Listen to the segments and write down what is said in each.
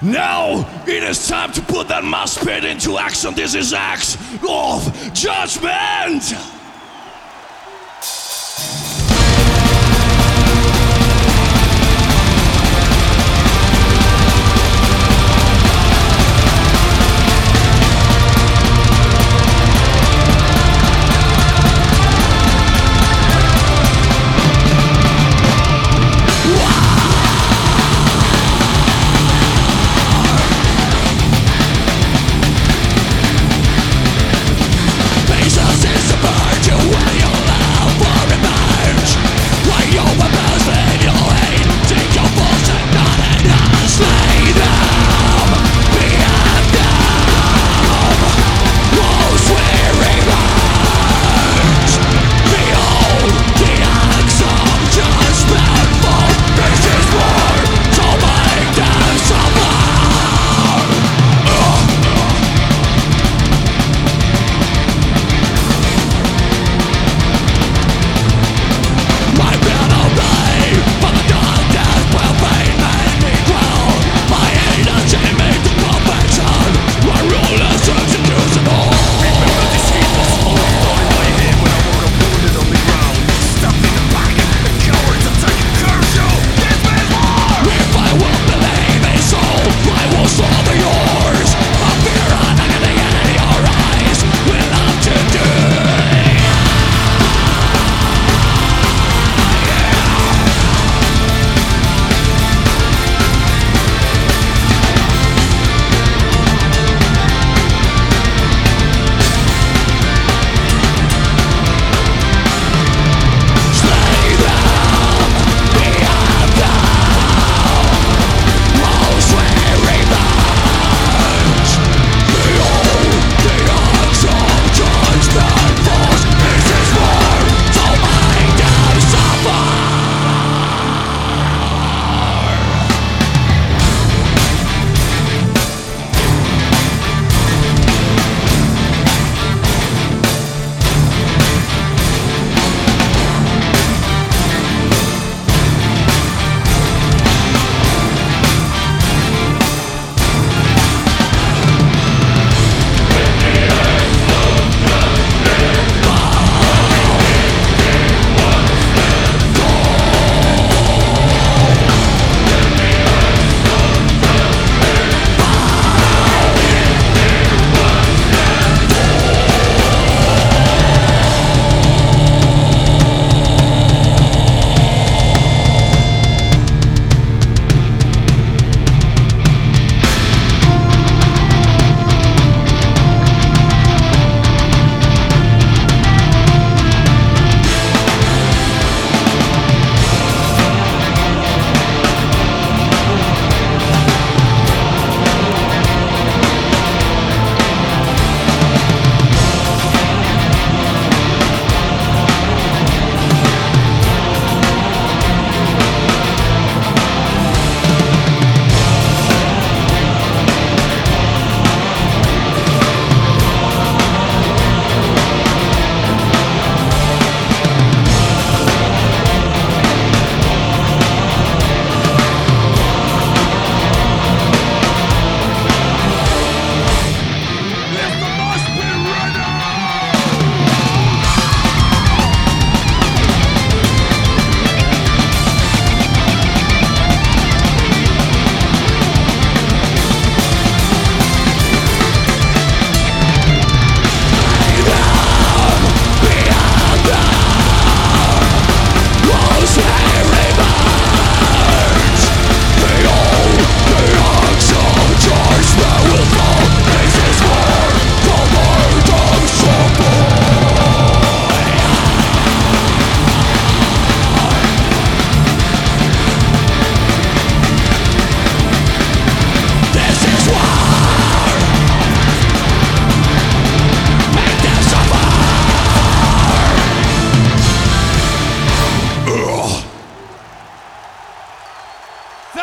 Now it is time to put that mouse pit into action. This is acts of judgment.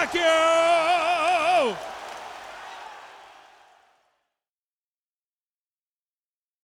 Pacquiao!